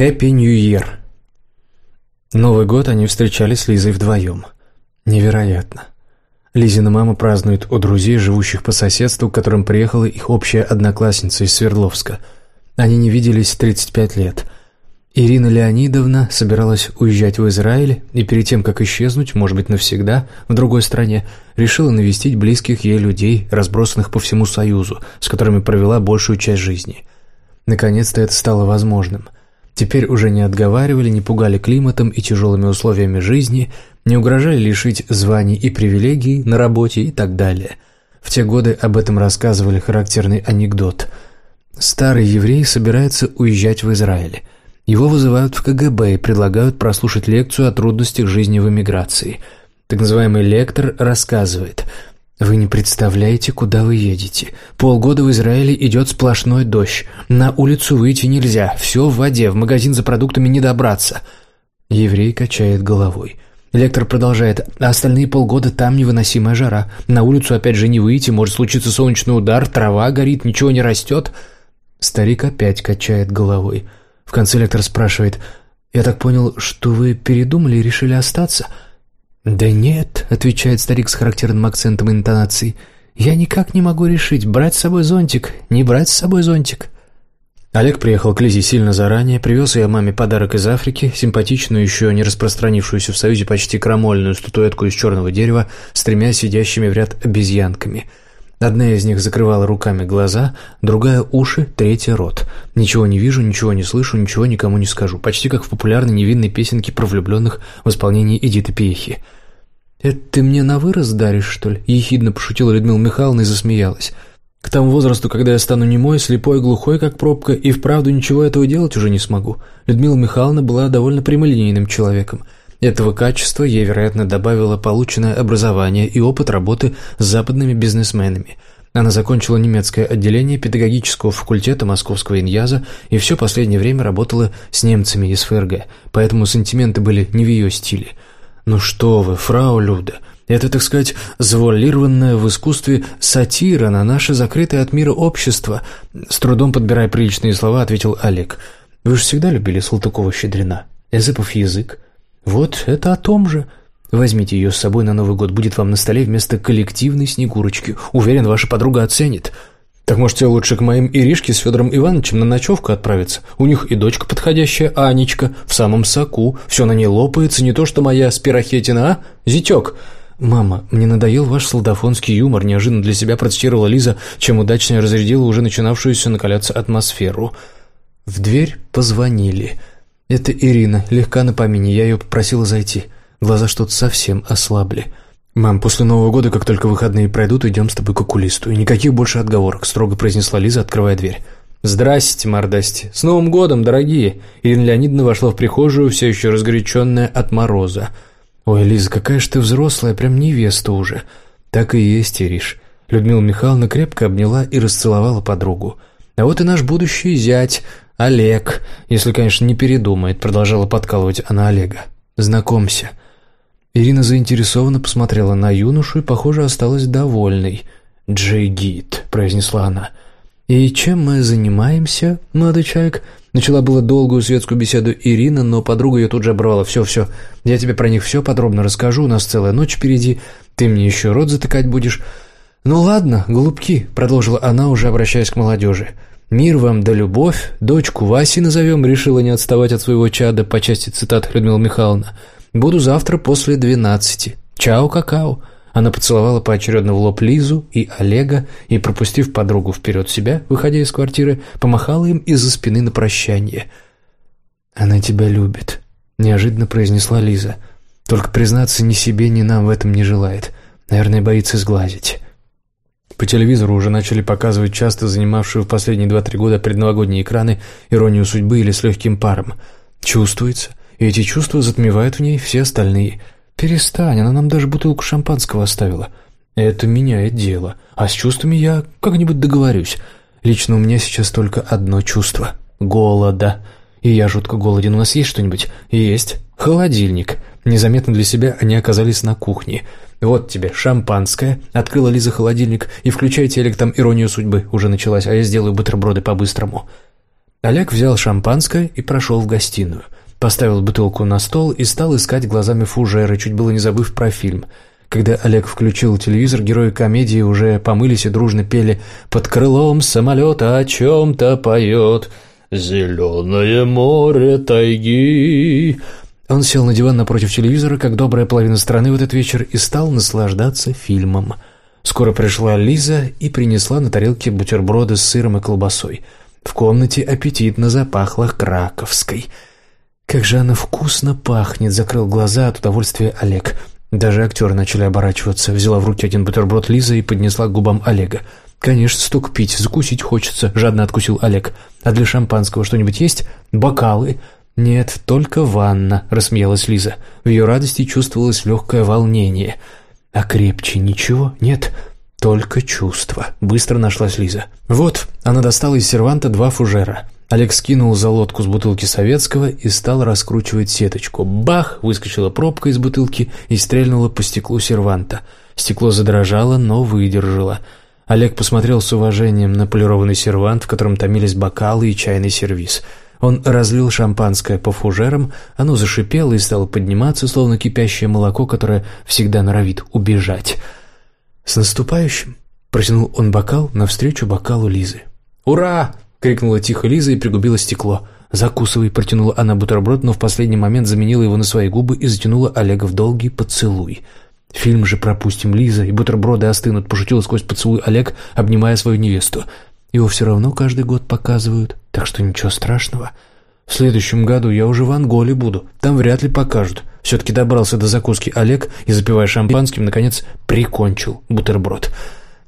Happy New Year. Новый год они встречались с Лизой вдвоем. Невероятно. Лизина мама празднует у друзей, живущих по соседству, к которым приехала их общая одноклассница из Свердловска. Они не виделись 35 лет. Ирина Леонидовна собиралась уезжать в Израиль и перед тем, как исчезнуть, может быть, навсегда, в другой стране, решила навестить близких ей людей, разбросанных по всему Союзу, с которыми провела большую часть жизни. Наконец-то это стало возможным – Теперь уже не отговаривали, не пугали климатом и тяжелыми условиями жизни, не угрожали лишить званий и привилегий на работе и так далее. В те годы об этом рассказывали характерный анекдот. Старый еврей собирается уезжать в Израиль. Его вызывают в КГБ и предлагают прослушать лекцию о трудностях жизни в эмиграции. Так называемый лектор рассказывает – вы не представляете, куда вы едете. Полгода в Израиле идет сплошной дождь. На улицу выйти нельзя. Все в воде, в магазин за продуктами не добраться. Еврей качает головой. Лектор продолжает. А остальные полгода там невыносимая жара. На улицу опять же не выйти, может случиться солнечный удар, трава горит, ничего не растет. Старик опять качает головой. В конце лектор спрашивает. «Я так понял, что вы передумали и решили остаться?» «Да нет», — отвечает старик с характерным акцентом и интонацией, «я никак не могу решить, брать с собой зонтик, не брать с собой зонтик». Олег приехал к Лизе сильно заранее, привез ее маме подарок из Африки, симпатичную, еще не распространившуюся в Союзе почти крамольную статуэтку из черного дерева с тремя сидящими в ряд обезьянками — Одна из них закрывала руками глаза, другая — уши, третья — рот. Ничего не вижу, ничего не слышу, ничего никому не скажу. Почти как в популярной невинной песенке про влюбленных в исполнении Эдиты Пьехи. «Это ты мне на вырос даришь, что ли?» — ехидно пошутила Людмила Михайловна и засмеялась. «К тому возрасту, когда я стану немой, слепой, глухой, как пробка, и вправду ничего этого делать уже не смогу». Людмила Михайловна была довольно прямолинейным человеком — этого качества ей, вероятно, добавило полученное образование и опыт работы с западными бизнесменами. Она закончила немецкое отделение педагогического факультета Московского иньяза и все последнее время работала с немцами из ФРГ, поэтому сантименты были не в ее стиле. «Ну что вы, фрау Люда!» Это, так сказать, завуалированная в искусстве сатира на наше закрытое от мира общество. С трудом подбирая приличные слова, ответил Олег. Вы же всегда любили Салтыкова-Щедрина. Эзыпов язык. «Вот это о том же. Возьмите ее с собой на Новый год, будет вам на столе вместо коллективной Снегурочки. Уверен, ваша подруга оценит». «Так можете лучше к моим Иришке с Федором Ивановичем на ночевку отправиться. У них и дочка подходящая, Анечка, в самом соку. Все на ней лопается, не то что моя спирохетина, а? Зятек!» «Мама, мне надоел ваш солдафонский юмор», — неожиданно для себя процитировала Лиза, чем удачнее разрядила уже начинавшуюся накаляться атмосферу. В дверь позвонили. «Это Ирина, легка на помине, я ее попросила зайти. Глаза что-то совсем ослабли. Мам, после Нового года, как только выходные пройдут, идем с тобой к окулисту. И никаких больше отговорок», — строго произнесла Лиза, открывая дверь. «Здрасте, мордасти! С Новым годом, дорогие!» Ирина Леонидовна вошла в прихожую, все еще разгоряченная от мороза. «Ой, Лиза, какая ж ты взрослая, прям невеста уже!» «Так и есть, Ириш». Людмила Михайловна крепко обняла и расцеловала подругу. «А вот и наш будущий зять, «Олег, если, конечно, не передумает», — продолжала подкалывать она Олега. «Знакомься». Ирина заинтересованно посмотрела на юношу и, похоже, осталась довольной. «Джейгит», — произнесла она. «И чем мы занимаемся, молодой человек?» Начала было долгую светскую беседу Ирина, но подруга ее тут же оборвала. «Все, все, я тебе про них все подробно расскажу, у нас целая ночь впереди, ты мне еще рот затыкать будешь». «Ну ладно, голубки», — продолжила она, уже обращаясь к молодежи. «Мир вам да любовь, дочку Васи назовем», — решила не отставать от своего чада по части цитат Людмила Михайловна. «Буду завтра после двенадцати. Чао, какао». Она поцеловала поочередно в лоб Лизу и Олега и, пропустив подругу вперед себя, выходя из квартиры, помахала им из-за спины на прощание. «Она тебя любит», — неожиданно произнесла Лиза. «Только признаться ни себе, ни нам в этом не желает. Наверное, боится сглазить». По телевизору уже начали показывать часто занимавшую в последние два-три года предновогодние экраны «Иронию судьбы» или «С легким паром». Чувствуется, и эти чувства затмевают в ней все остальные. «Перестань, она нам даже бутылку шампанского оставила». Это меняет дело, а с чувствами я как-нибудь договорюсь. Лично у меня сейчас только одно чувство — голода. И я жутко голоден. У нас есть что-нибудь? Есть. Холодильник. Незаметно для себя они оказались на кухне — «Вот тебе шампанское», — открыла Лиза холодильник, «и включай телек, там иронию судьбы уже началась, а я сделаю бутерброды по-быстрому». Олег взял шампанское и прошел в гостиную. Поставил бутылку на стол и стал искать глазами фужеры, чуть было не забыв про фильм. Когда Олег включил телевизор, герои комедии уже помылись и дружно пели «Под крылом самолета о чем-то поет», «Зеленое море тайги». Он сел на диван напротив телевизора, как добрая половина страны в этот вечер, и стал наслаждаться фильмом. Скоро пришла Лиза и принесла на тарелке бутерброды с сыром и колбасой. В комнате аппетитно запахло краковской. «Как же она вкусно пахнет!» — закрыл глаза от удовольствия Олег. Даже актеры начали оборачиваться. Взяла в руки один бутерброд Лиза и поднесла к губам Олега. «Конечно, столько пить, закусить хочется», — жадно откусил Олег. «А для шампанского что-нибудь есть? Бокалы?» «Нет, только ванна», — рассмеялась Лиза. В ее радости чувствовалось легкое волнение. «А крепче ничего? Нет, только чувство», — быстро нашлась Лиза. «Вот», — она достала из серванта два фужера. Олег скинул за лодку с бутылки советского и стал раскручивать сеточку. Бах! Выскочила пробка из бутылки и стрельнула по стеклу серванта. Стекло задрожало, но выдержало. Олег посмотрел с уважением на полированный сервант, в котором томились бокалы и чайный сервиз — он разлил шампанское по фужерам, оно зашипело и стало подниматься, словно кипящее молоко, которое всегда норовит убежать. «С наступающим!» — протянул он бокал навстречу бокалу Лизы. «Ура!» — крикнула тихо Лиза и пригубила стекло. «Закусывай!» — протянула она бутерброд, но в последний момент заменила его на свои губы и затянула Олега в долгий поцелуй. «Фильм же пропустим, Лиза, и бутерброды остынут», — пошутил сквозь поцелуй Олег, обнимая свою невесту. Его все равно каждый год показывают, так что ничего страшного. В следующем году я уже в Анголе буду, там вряд ли покажут. Все-таки добрался до закуски Олег и, запивая шампанским, наконец прикончил бутерброд.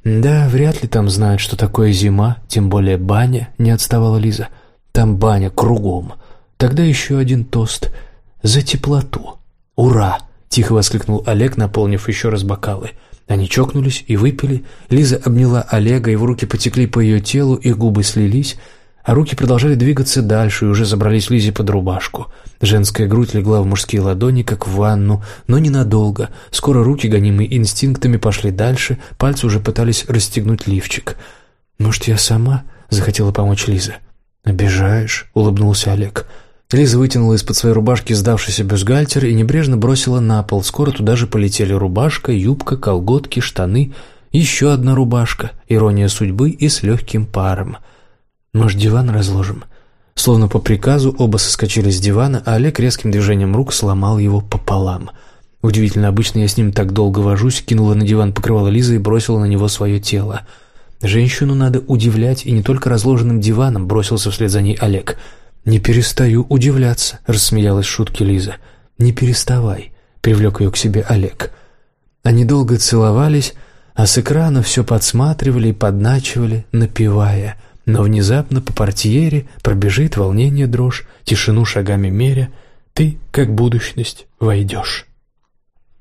«Да, вряд ли там знают, что такое зима, тем более баня», — не отставала Лиза. «Там баня кругом. Тогда еще один тост. За теплоту. Ура!» — тихо воскликнул Олег, наполнив еще раз бокалы. Они чокнулись и выпили. Лиза обняла Олега, его руки потекли по ее телу, их губы слились, а руки продолжали двигаться дальше и уже забрались Лизе под рубашку. Женская грудь легла в мужские ладони, как в ванну, но ненадолго. Скоро руки, гонимые инстинктами, пошли дальше, пальцы уже пытались расстегнуть лифчик. «Может, я сама?» — захотела помочь Лиза. «Обижаешь?» — улыбнулся Олег. Лиза вытянула из-под своей рубашки сдавшийся бюстгальтер и небрежно бросила на пол. Скоро туда же полетели рубашка, юбка, колготки, штаны, еще одна рубашка, ирония судьбы и с легким паром. «Может, диван разложим?» Словно по приказу оба соскочили с дивана, а Олег резким движением рук сломал его пополам. Удивительно, обычно я с ним так долго вожусь, кинула на диван покрывала Лиза и бросила на него свое тело. «Женщину надо удивлять, и не только разложенным диваном», — бросился вслед за ней Олег — «Не перестаю удивляться», — рассмеялась шутки Лиза. «Не переставай», — привлек ее к себе Олег. Они долго целовались, а с экрана все подсматривали и подначивали, напевая. Но внезапно по портьере пробежит волнение дрожь, тишину шагами меря. Ты, как будущность, войдешь.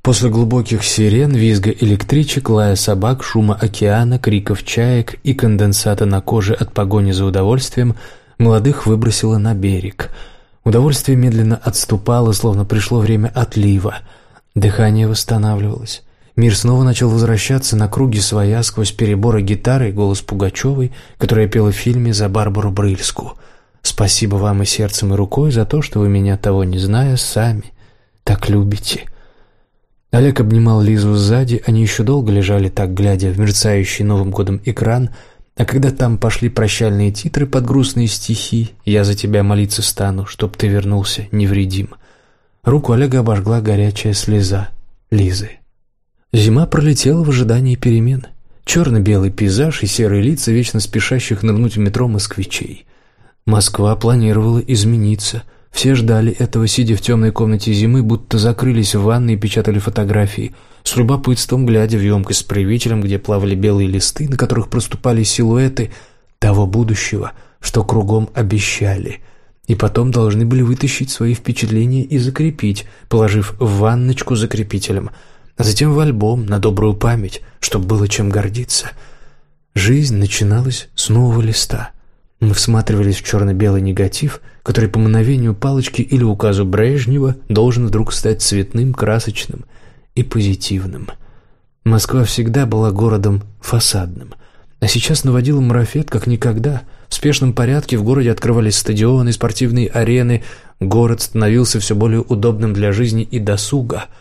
После глубоких сирен, визга электричек, лая собак, шума океана, криков чаек и конденсата на коже от погони за удовольствием — Молодых выбросило на берег. Удовольствие медленно отступало, словно пришло время отлива. Дыхание восстанавливалось. Мир снова начал возвращаться на круги своя сквозь переборы гитары и голос Пугачевой, которая пела в фильме за Барбару Брыльску. «Спасибо вам и сердцем, и рукой за то, что вы меня, того не зная, сами так любите». Олег обнимал Лизу сзади, они еще долго лежали так, глядя в мерцающий Новым годом экран – а когда там пошли прощальные титры под грустные стихи, я за тебя молиться стану, чтоб ты вернулся невредим. Руку Олега обожгла горячая слеза Лизы. Зима пролетела в ожидании перемен. Черно-белый пейзаж и серые лица вечно спешащих нырнуть в метро москвичей. Москва планировала измениться. Все ждали этого, сидя в темной комнате зимы, будто закрылись в ванной и печатали фотографии – с любопытством глядя в емкость с проявителем, где плавали белые листы, на которых проступали силуэты того будущего, что кругом обещали, и потом должны были вытащить свои впечатления и закрепить, положив в ванночку закрепителем, а затем в альбом на добрую память, чтобы было чем гордиться. Жизнь начиналась с нового листа. Мы всматривались в черно-белый негатив, который по мановению палочки или указу Брежнева должен вдруг стать цветным, красочным – и позитивным. Москва всегда была городом фасадным, а сейчас наводила марафет как никогда. В спешном порядке в городе открывались стадионы, спортивные арены. Город становился все более удобным для жизни и досуга –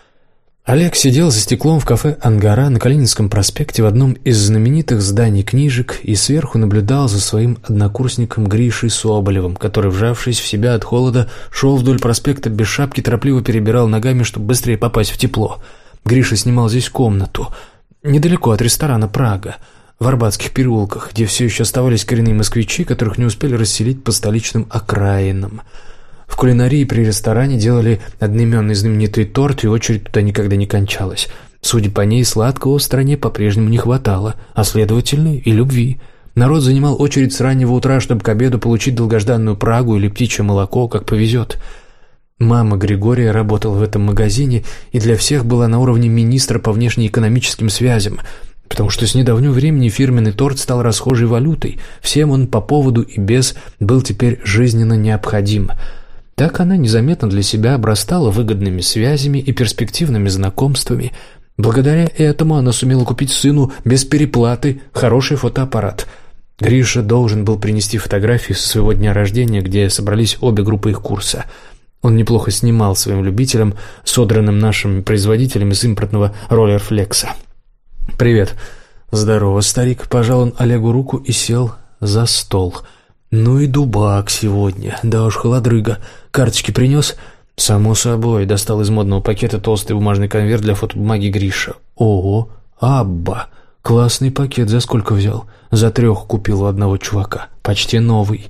Олег сидел за стеклом в кафе «Ангара» на Калининском проспекте в одном из знаменитых зданий книжек и сверху наблюдал за своим однокурсником Гришей Соболевым, который, вжавшись в себя от холода, шел вдоль проспекта без шапки, торопливо перебирал ногами, чтобы быстрее попасть в тепло. Гриша снимал здесь комнату, недалеко от ресторана «Прага», в Арбатских переулках, где все еще оставались коренные москвичи, которых не успели расселить по столичным окраинам – в кулинарии при ресторане делали одноименный знаменитый торт, и очередь туда никогда не кончалась. Судя по ней, сладкого в стране по-прежнему не хватало, а следовательно и любви. Народ занимал очередь с раннего утра, чтобы к обеду получить долгожданную Прагу или птичье молоко, как повезет. Мама Григория работала в этом магазине и для всех была на уровне министра по внешнеэкономическим связям, потому что с недавнего времени фирменный торт стал расхожей валютой. Всем он по поводу и без был теперь жизненно необходим – так она незаметно для себя обрастала выгодными связями и перспективными знакомствами. Благодаря этому она сумела купить сыну без переплаты хороший фотоаппарат. Гриша должен был принести фотографии со своего дня рождения, где собрались обе группы их курса. Он неплохо снимал своим любителям, содранным нашими производителями с импортного роллерфлекса. «Привет». «Здорово, старик», — пожал он Олегу руку и сел за стол — «Ну и дубак сегодня, да уж холодрыга. Карточки принес?» «Само собой», — достал из модного пакета толстый бумажный конверт для фотобумаги Гриша. «Ого, Абба! Классный пакет, за сколько взял?» «За трех купил у одного чувака. Почти новый».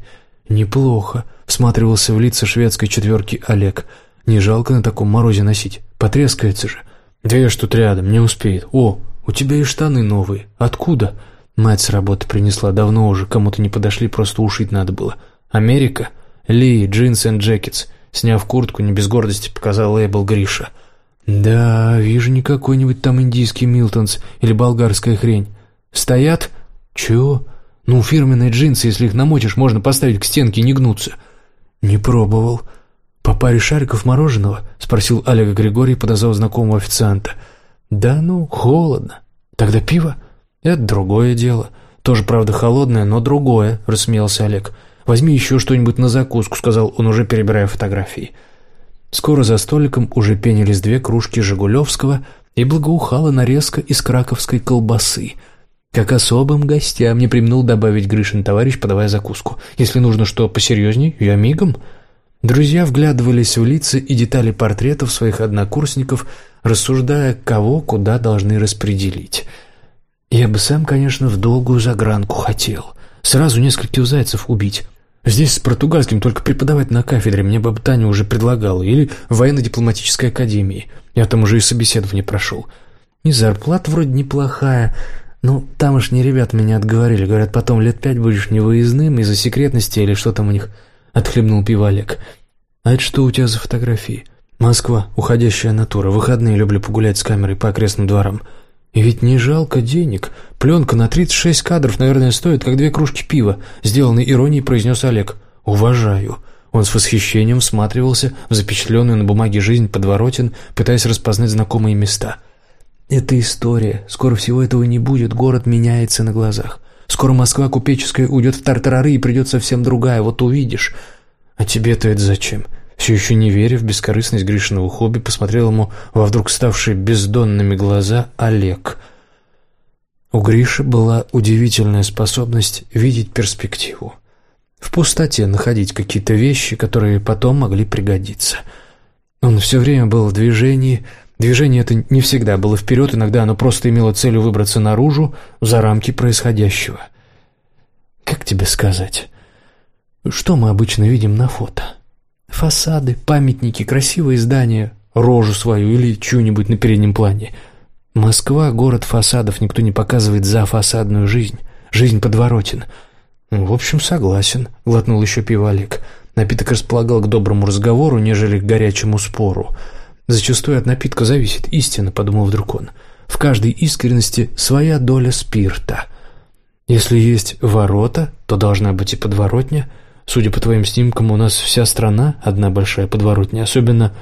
«Неплохо», — всматривался в лица шведской четверки Олег. «Не жалко на таком морозе носить. Потрескается же». «Две ж тут рядом, не успеет. О, у тебя и штаны новые. Откуда?» Мать с работы принесла давно уже, кому-то не подошли, просто ушить надо было. Америка? Ли, джинс and джекетс. Сняв куртку, не без гордости показал лейбл Гриша. Да, вижу не какой-нибудь там индийский Miltons или болгарская хрень. Стоят? Чего? Ну, фирменные джинсы, если их намочишь, можно поставить к стенке и не гнутся. Не пробовал. По паре шариков мороженого? Спросил Олега Григорий, подозвав знакомого официанта. Да ну, холодно. Тогда пиво? «Это другое дело. Тоже, правда, холодное, но другое», — рассмеялся Олег. «Возьми еще что-нибудь на закуску», — сказал он, уже перебирая фотографии. Скоро за столиком уже пенились две кружки Жигулевского и благоухала нарезка из краковской колбасы. Как особым гостям не применил добавить Гришин товарищ, подавая закуску. «Если нужно что посерьезней, я мигом». Друзья вглядывались в лица и детали портретов своих однокурсников, рассуждая, кого куда должны распределить — я бы сам, конечно, в долгую загранку хотел. Сразу нескольких зайцев убить. Здесь с португальским только преподавать на кафедре мне бы Таня уже предлагала. Или в военно-дипломатической академии. Я там уже и собеседование прошел. И зарплата вроде неплохая. Ну, тамошние ребята меня отговорили. Говорят, потом лет пять будешь невыездным из-за секретности или что там у них. Отхлебнул пиво Олег. А это что у тебя за фотографии? Москва, уходящая натура. Выходные люблю погулять с камерой по окрестным дворам. И ведь не жалко денег. Пленка на 36 кадров, наверное, стоит, как две кружки пива, сделанной иронией произнес Олег. «Уважаю». Он с восхищением всматривался в запечатленную на бумаге жизнь подворотен, пытаясь распознать знакомые места. «Это история. Скоро всего этого не будет. Город меняется на глазах. Скоро Москва купеческая уйдет в тартарары и придет совсем другая. Вот увидишь». «А тебе-то это зачем?» Все еще не веря в бескорыстность Гришиного хобби, посмотрел ему во вдруг ставшие бездонными глаза Олег. У Гриши была удивительная способность видеть перспективу. В пустоте находить какие-то вещи, которые потом могли пригодиться. Он все время был в движении. Движение это не всегда было вперед, иногда оно просто имело целью выбраться наружу, за рамки происходящего. Как тебе сказать? Что мы обычно видим на фото? Фасады, памятники, красивые здания, рожу свою или чью-нибудь на переднем плане. Москва — город фасадов, никто не показывает за фасадную жизнь. Жизнь подворотен. В общем, согласен, — глотнул еще пиво Олег. Напиток располагал к доброму разговору, нежели к горячему спору. Зачастую от напитка зависит истина, — подумал вдруг он. В каждой искренности своя доля спирта. Если есть ворота, то должна быть и подворотня — Судя по твоим снимкам, у нас вся страна одна большая подворотня, особенно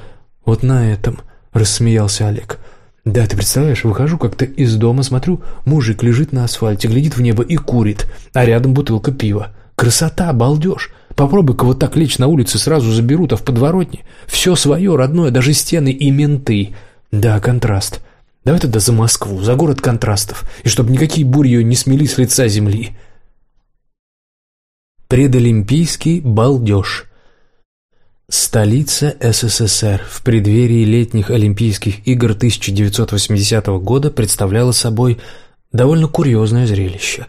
вот на этом», — рассмеялся Олег. «Да, ты представляешь, выхожу как-то из дома, смотрю, мужик лежит на асфальте, глядит в небо и курит, а рядом бутылка пива. Красота, балдеж. Попробуй-ка вот так лечь на улице, сразу заберут, а в подворотне все свое, родное, даже стены и менты. Да, контраст. Давай тогда за Москву, за город контрастов, и чтобы никакие бури не смели с лица земли. Предолимпийский балдеж. Столица СССР в преддверии летних Олимпийских игр 1980 года представляла собой довольно курьезное зрелище.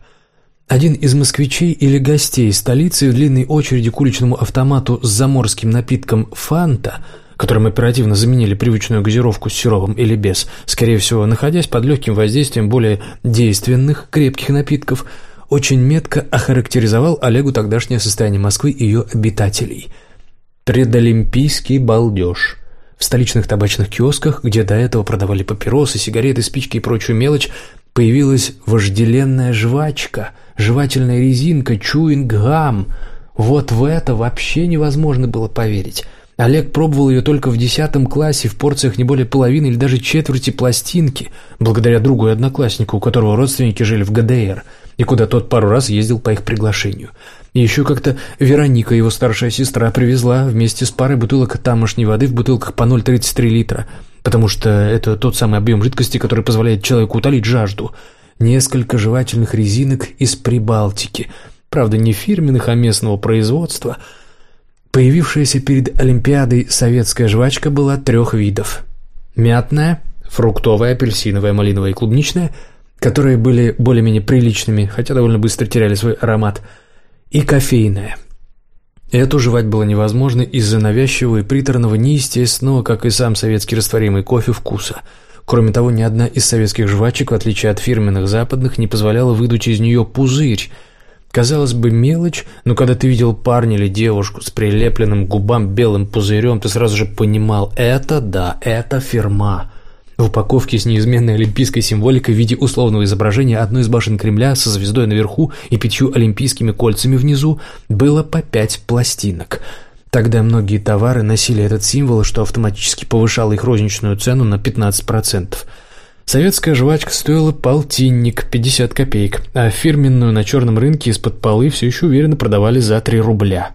Один из москвичей или гостей столицы в длинной очереди к уличному автомату с заморским напитком «Фанта» которым оперативно заменили привычную газировку с сиропом или без, скорее всего, находясь под легким воздействием более действенных крепких напитков, очень метко охарактеризовал Олегу тогдашнее состояние Москвы и ее обитателей. Предолимпийский балдеж. В столичных табачных киосках, где до этого продавали папиросы, сигареты, спички и прочую мелочь, появилась вожделенная жвачка, жевательная резинка, чуинг-гам. Вот в это вообще невозможно было поверить. Олег пробовал ее только в десятом классе в порциях не более половины или даже четверти пластинки, благодаря другу и однокласснику, у которого родственники жили в ГДР, и куда тот пару раз ездил по их приглашению. И еще как-то Вероника, его старшая сестра, привезла вместе с парой бутылок тамошней воды в бутылках по 0,33 литра, потому что это тот самый объем жидкости, который позволяет человеку утолить жажду. Несколько жевательных резинок из Прибалтики, правда не фирменных, а местного производства – Появившаяся перед Олимпиадой советская жвачка была трех видов. Мятная, фруктовая, апельсиновая, малиновая и клубничная, которые были более-менее приличными, хотя довольно быстро теряли свой аромат, и кофейная. Эту жевать было невозможно из-за навязчивого и приторного, неестественного, как и сам советский растворимый кофе, вкуса. Кроме того, ни одна из советских жвачек, в отличие от фирменных западных, не позволяла выдуть из нее пузырь, Казалось бы, мелочь, но когда ты видел парня или девушку с прилепленным губам белым пузырем, ты сразу же понимал, это да, это фирма. В упаковке с неизменной олимпийской символикой в виде условного изображения одной из башен Кремля со звездой наверху и пятью олимпийскими кольцами внизу было по пять пластинок. Тогда многие товары носили этот символ, что автоматически повышало их розничную цену на 15%. Советская жвачка стоила полтинник, 50 копеек, а фирменную на черном рынке из-под полы все еще уверенно продавали за 3 рубля.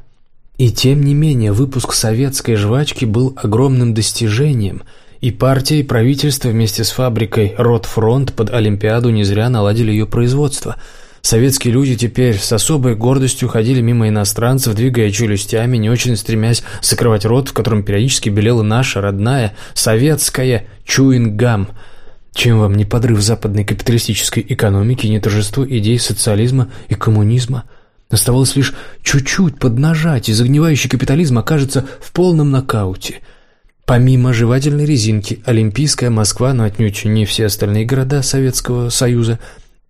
И тем не менее, выпуск советской жвачки был огромным достижением, и партия и правительство вместе с фабрикой «Ротфронт» под Олимпиаду не зря наладили ее производство. Советские люди теперь с особой гордостью ходили мимо иностранцев, двигая челюстями, не очень стремясь закрывать рот, в котором периодически белела наша родная советская чуингам – чем вам не подрыв западной капиталистической экономики, не торжество идей социализма и коммунизма? Оставалось лишь чуть-чуть поднажать, и загнивающий капитализм окажется в полном нокауте. Помимо жевательной резинки, Олимпийская Москва, но отнюдь не все остальные города Советского Союза,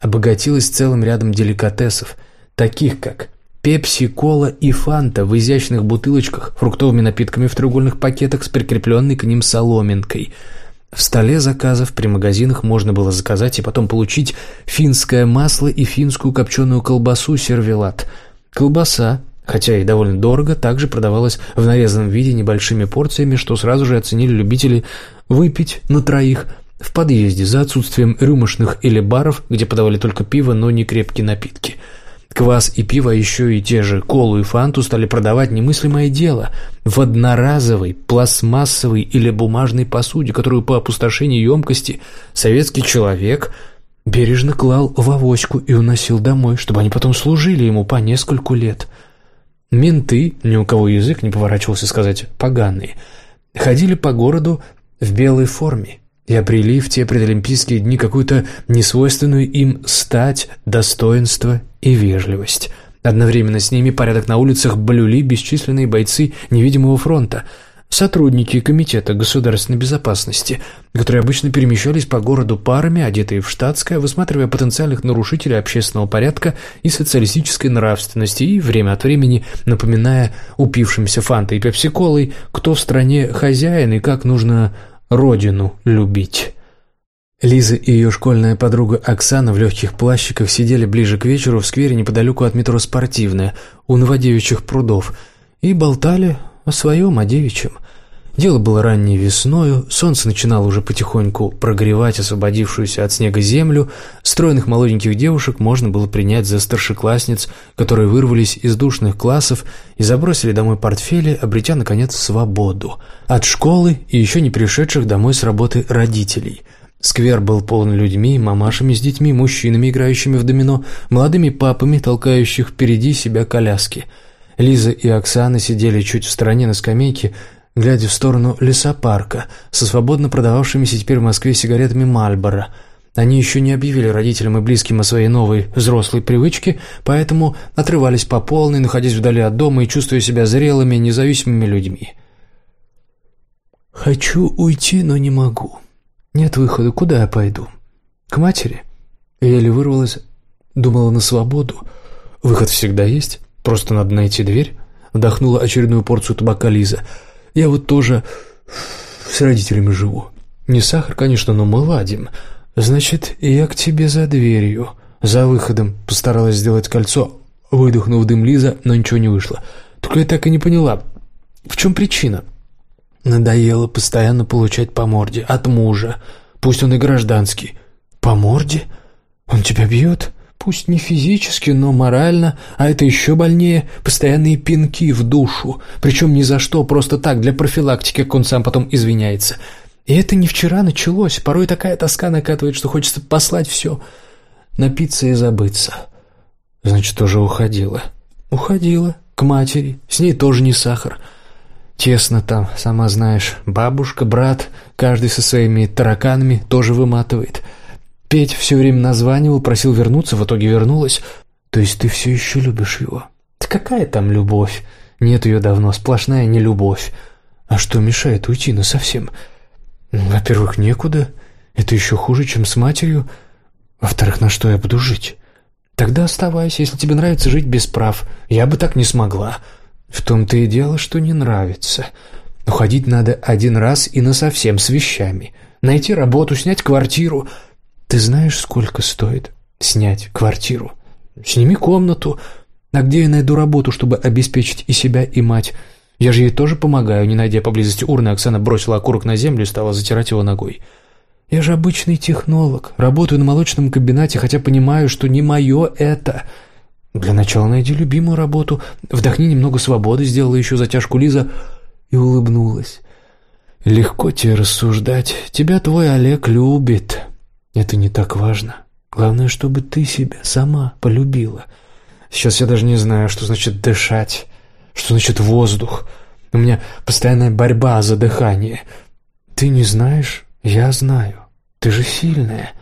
обогатилась целым рядом деликатесов, таких как пепси, кола и фанта в изящных бутылочках, фруктовыми напитками в треугольных пакетах с прикрепленной к ним соломинкой – в столе заказов при магазинах можно было заказать и потом получить финское масло и финскую копченую колбасу сервелат. Колбаса, хотя и довольно дорого, также продавалась в нарезанном виде небольшими порциями, что сразу же оценили любители выпить на троих в подъезде за отсутствием рюмошных или баров, где подавали только пиво, но не крепкие напитки – Квас и пиво, еще и те же колу и фанту стали продавать немыслимое дело в одноразовой, пластмассовой или бумажной посуде, которую по опустошении емкости советский человек бережно клал в авоську и уносил домой, чтобы они потом служили ему по нескольку лет. Менты, ни у кого язык не поворачивался сказать «поганые», ходили по городу в белой форме и обрели в те предолимпийские дни какую-то несвойственную им стать, достоинство и вежливость. Одновременно с ними порядок на улицах блюли бесчисленные бойцы невидимого фронта, сотрудники Комитета государственной безопасности, которые обычно перемещались по городу парами, одетые в штатское, высматривая потенциальных нарушителей общественного порядка и социалистической нравственности и время от времени напоминая упившимся фантой и пепси-колой, кто в стране хозяин и как нужно родину любить. Лиза и ее школьная подруга Оксана в легких плащиках сидели ближе к вечеру в сквере неподалеку от метро «Спортивная», у Новодевичьих прудов, и болтали о своем, о девичьем. Дело было ранней весною, солнце начинало уже потихоньку прогревать освободившуюся от снега землю, стройных молоденьких девушек можно было принять за старшеклассниц, которые вырвались из душных классов и забросили домой портфели, обретя, наконец, свободу от школы и еще не пришедших домой с работы родителей. Сквер был полон людьми, мамашами с детьми, мужчинами, играющими в домино, молодыми папами, толкающих впереди себя коляски – Лиза и Оксана сидели чуть в стороне на скамейке, глядя в сторону лесопарка со свободно продававшимися теперь в Москве сигаретами «Мальборо». Они еще не объявили родителям и близким о своей новой взрослой привычке, поэтому отрывались по полной, находясь вдали от дома и чувствуя себя зрелыми, независимыми людьми. «Хочу уйти, но не могу. Нет выхода. Куда я пойду? К матери?» Еле вырвалась, думала на свободу. «Выход всегда есть. Просто надо найти дверь». Вдохнула очередную порцию табака Лиза – я вот тоже с родителями живу. Не сахар, конечно, но мы ладим. Значит, я к тебе за дверью. За выходом постаралась сделать кольцо, выдохнув дым Лиза, но ничего не вышло. Только я так и не поняла, в чем причина? Надоело постоянно получать по морде от мужа, пусть он и гражданский. По морде? Он тебя бьет? Пусть не физически, но морально, а это еще больнее, постоянные пинки в душу, причем ни за что, просто так, для профилактики, как он сам потом извиняется. И это не вчера началось, порой такая тоска накатывает, что хочется послать все, напиться и забыться. Значит, тоже уходила. Уходила, к матери, с ней тоже не сахар. Тесно там, сама знаешь, бабушка, брат, каждый со своими тараканами тоже выматывает». Петь все время названивал, просил вернуться, в итоге вернулась. То есть ты все еще любишь его? Да какая там любовь? Нет ее давно, сплошная нелюбовь. А что мешает уйти насовсем? Во-первых, некуда. Это еще хуже, чем с матерью. Во-вторых, на что я буду жить? Тогда оставайся, если тебе нравится жить без прав. Я бы так не смогла. В том-то и дело, что не нравится. Уходить надо один раз и насовсем с вещами. Найти работу, снять квартиру — ты знаешь, сколько стоит снять квартиру? Сними комнату. А где я найду работу, чтобы обеспечить и себя, и мать? Я же ей тоже помогаю, не найдя поблизости урны, Оксана бросила окурок на землю и стала затирать его ногой. Я же обычный технолог, работаю на молочном комбинате, хотя понимаю, что не мое это. Для начала найди любимую работу, вдохни немного свободы, сделала еще затяжку Лиза и улыбнулась. Легко тебе рассуждать, тебя твой Олег любит». Это не так важно. Главное, чтобы ты себя сама полюбила. Сейчас я даже не знаю, что значит дышать, что значит воздух. У меня постоянная борьба за дыхание. Ты не знаешь? Я знаю. Ты же сильная.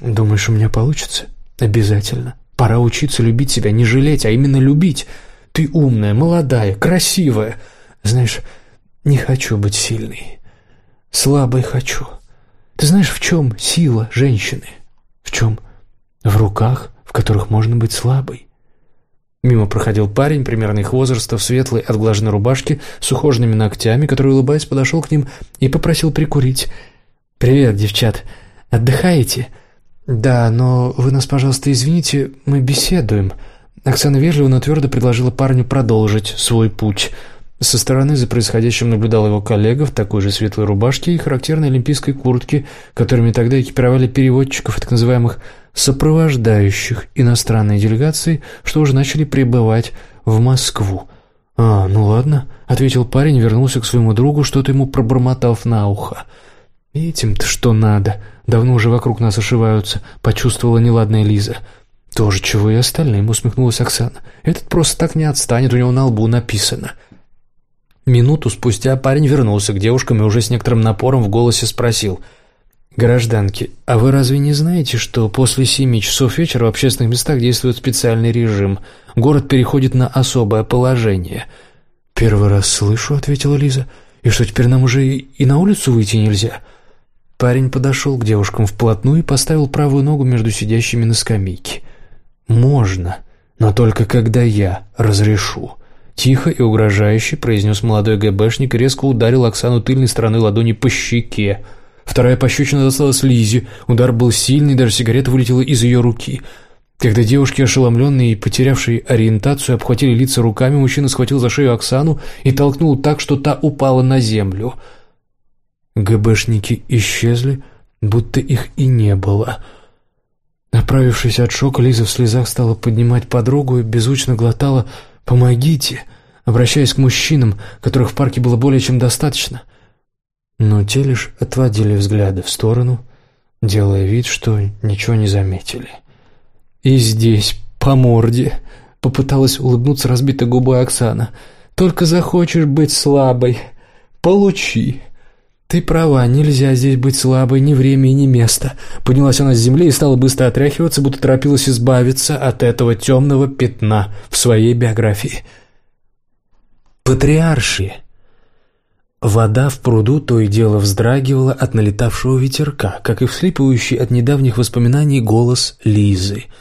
Думаешь, у меня получится? Обязательно. Пора учиться любить себя, не жалеть, а именно любить. Ты умная, молодая, красивая. Знаешь, не хочу быть сильной. Слабой хочу. Ты знаешь, в чем сила женщины? В чем? В руках, в которых можно быть слабой. Мимо проходил парень примерно их возраста в светлой отглаженной рубашке с ухоженными ногтями, который, улыбаясь, подошел к ним и попросил прикурить. «Привет, девчат. Отдыхаете?» «Да, но вы нас, пожалуйста, извините, мы беседуем». Оксана вежливо, но твердо предложила парню продолжить свой путь – со стороны за происходящим наблюдал его коллега в такой же светлой рубашке и характерной олимпийской куртке, которыми тогда экипировали переводчиков, так называемых «сопровождающих» иностранной делегации, что уже начали прибывать в Москву. «А, ну ладно», — ответил парень, вернулся к своему другу, что-то ему пробормотав на ухо. «Этим-то что надо? Давно уже вокруг нас ошиваются», — почувствовала неладная Лиза. «Тоже чего и остальным», — усмехнулась Оксана. «Этот просто так не отстанет, у него на лбу написано». Минуту спустя парень вернулся к девушкам и уже с некоторым напором в голосе спросил. «Гражданки, а вы разве не знаете, что после семи часов вечера в общественных местах действует специальный режим? Город переходит на особое положение». «Первый раз слышу», — ответила Лиза. «И что, теперь нам уже и на улицу выйти нельзя?» Парень подошел к девушкам вплотную и поставил правую ногу между сидящими на скамейке. «Можно, но только когда я разрешу». Тихо и угрожающе произнес молодой ГБшник и резко ударил Оксану тыльной стороной ладони по щеке. Вторая пощечина досталась Лизе. Удар был сильный, даже сигарета вылетела из ее руки. Когда девушки, ошеломленные и потерявшие ориентацию, обхватили лица руками, мужчина схватил за шею Оксану и толкнул так, что та упала на землю. ГБшники исчезли, будто их и не было. Оправившись от шока, Лиза в слезах стала поднимать подругу и беззвучно глотала «Помогите!», обращаясь к мужчинам, которых в парке было более чем достаточно. Но те лишь отводили взгляды в сторону, делая вид, что ничего не заметили. И здесь, по морде, попыталась улыбнуться разбитой губой Оксана. «Только захочешь быть слабой. Получи». «Ты права, нельзя здесь быть слабой, ни время ни место». Поднялась она с земли и стала быстро отряхиваться, будто торопилась избавиться от этого темного пятна в своей биографии. Патриарши. Вода в пруду то и дело вздрагивала от налетавшего ветерка, как и вслипывающий от недавних воспоминаний голос Лизы –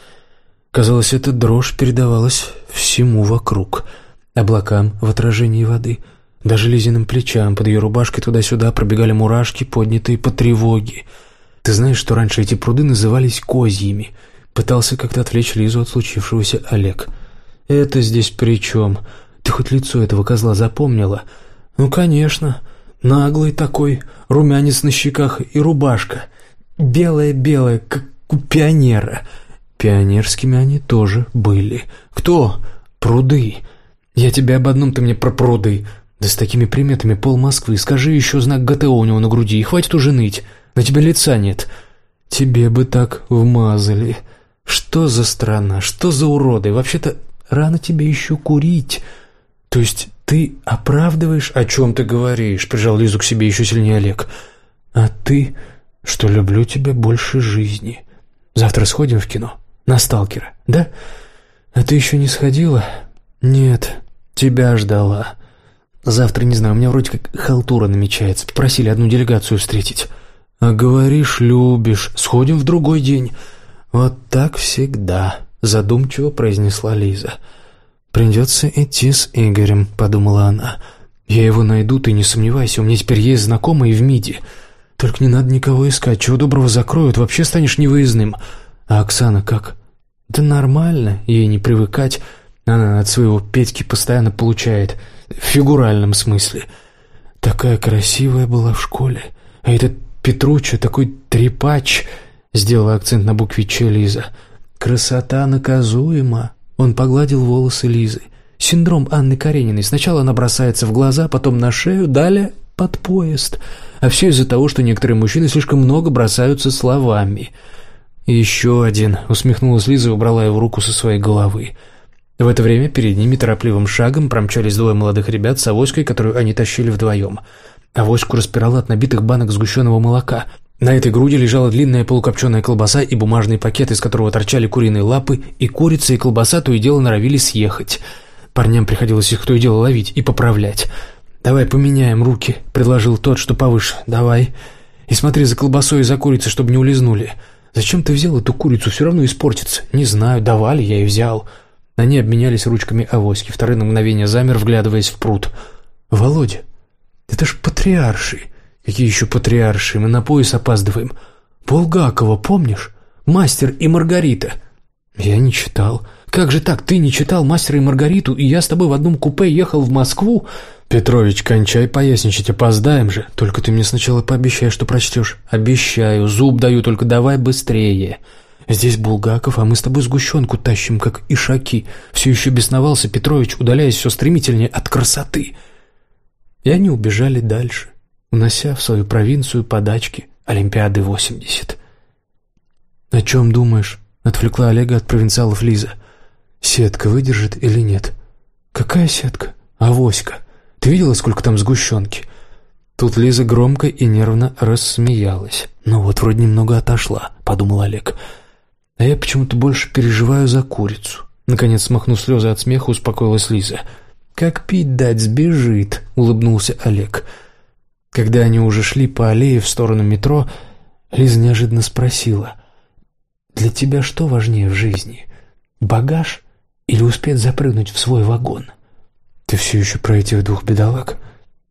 Казалось, эта дрожь передавалась всему вокруг. Облакам в отражении воды, даже Лизиным плечам, под ее рубашкой туда-сюда пробегали мурашки, поднятые по тревоге. Ты знаешь, что раньше эти пруды назывались козьими? Пытался как-то отвлечь Лизу от случившегося Олег. «Это здесь при чем? Ты хоть лицо этого козла запомнила?» «Ну, конечно. Наглый такой, румянец на щеках и рубашка. Белая-белая, как у пионера». Пионерскими они тоже были. Кто? Пруды. Я тебе об одном, ты мне про пруды. Да с такими приметами пол Москвы. Скажи еще знак ГТО у него на груди, и хватит уже ныть. На тебе лица нет. Тебе бы так вмазали. Что за страна, что за уроды? Вообще-то рано тебе еще курить. То есть ты оправдываешь, о чем ты говоришь? Прижал Лизу к себе еще сильнее Олег. А ты, что люблю тебя больше жизни. Завтра сходим в кино? На сталкера, да? А ты еще не сходила? Нет, тебя ждала. Завтра, не знаю, у меня вроде как халтура намечается. Попросили одну делегацию встретить. А говоришь, любишь. Сходим в другой день. Вот так всегда, задумчиво произнесла Лиза. Придется идти с Игорем, подумала она. Я его найду, ты не сомневайся. У меня теперь есть знакомые в МИДе. Только не надо никого искать. Чего доброго закроют, вообще станешь невыездным. А Оксана как? Да нормально, ей не привыкать. Она от своего Петьки постоянно получает. В фигуральном смысле. Такая красивая была в школе. А этот Петруча такой трепач. Сделала акцент на букве Ч Лиза. Красота наказуема. Он погладил волосы Лизы. Синдром Анны Карениной. Сначала она бросается в глаза, потом на шею, далее под поезд. А все из-за того, что некоторые мужчины слишком много бросаются словами – «Еще один», — усмехнулась Лиза и убрала его руку со своей головы. В это время перед ними торопливым шагом промчались двое молодых ребят с авоськой, которую они тащили вдвоем. Авоську распирала от набитых банок сгущенного молока. На этой груди лежала длинная полукопченая колбаса и бумажный пакет, из которого торчали куриные лапы, и курица и колбаса то и дело норовили съехать. Парням приходилось их то и дело ловить и поправлять. «Давай поменяем руки», — предложил тот, что повыше. «Давай. И смотри за колбасой и за курицей, чтобы не улизнули». «Зачем ты взял эту курицу? Все равно испортится». «Не знаю, давали, я и взял». Они обменялись ручками авоськи. Второй на мгновение замер, вглядываясь в пруд. «Володя, это ж патриарши». «Какие еще патриарши? Мы на пояс опаздываем». «Булгакова, помнишь? Мастер и Маргарита». «Я не читал». «Как же так? Ты не читал «Мастера и Маргариту», и я с тобой в одном купе ехал в Москву?» «Петрович, кончай поясничать, опоздаем же. Только ты мне сначала пообещай, что прочтешь». «Обещаю, зуб даю, только давай быстрее». «Здесь Булгаков, а мы с тобой сгущенку тащим, как ишаки». Все еще бесновался Петрович, удаляясь все стремительнее от красоты. И они убежали дальше, унося в свою провинцию подачки Олимпиады 80. «О чем думаешь?» — отвлекла Олега от провинциалов Лиза. «Сетка выдержит или нет?» «Какая сетка?» «Авоська». Ты видела, сколько там сгущенки?» Тут Лиза громко и нервно рассмеялась. «Ну вот, вроде немного отошла», — подумал Олег. «А я почему-то больше переживаю за курицу». Наконец, смахнув слезы от смеха, успокоилась Лиза. «Как пить дать, сбежит», — улыбнулся Олег. Когда они уже шли по аллее в сторону метро, Лиза неожиданно спросила. «Для тебя что важнее в жизни? Багаж или успеть запрыгнуть в свой вагон?» Ты все еще про этих двух бедолаг?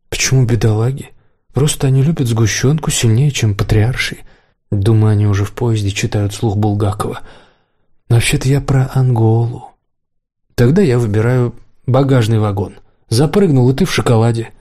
Почему бедолаги? Просто они любят сгущенку сильнее, чем патриарши. Думаю, они уже в поезде читают слух Булгакова. Вообще-то я про Анголу. Тогда я выбираю багажный вагон. Запрыгнул, и ты в шоколаде.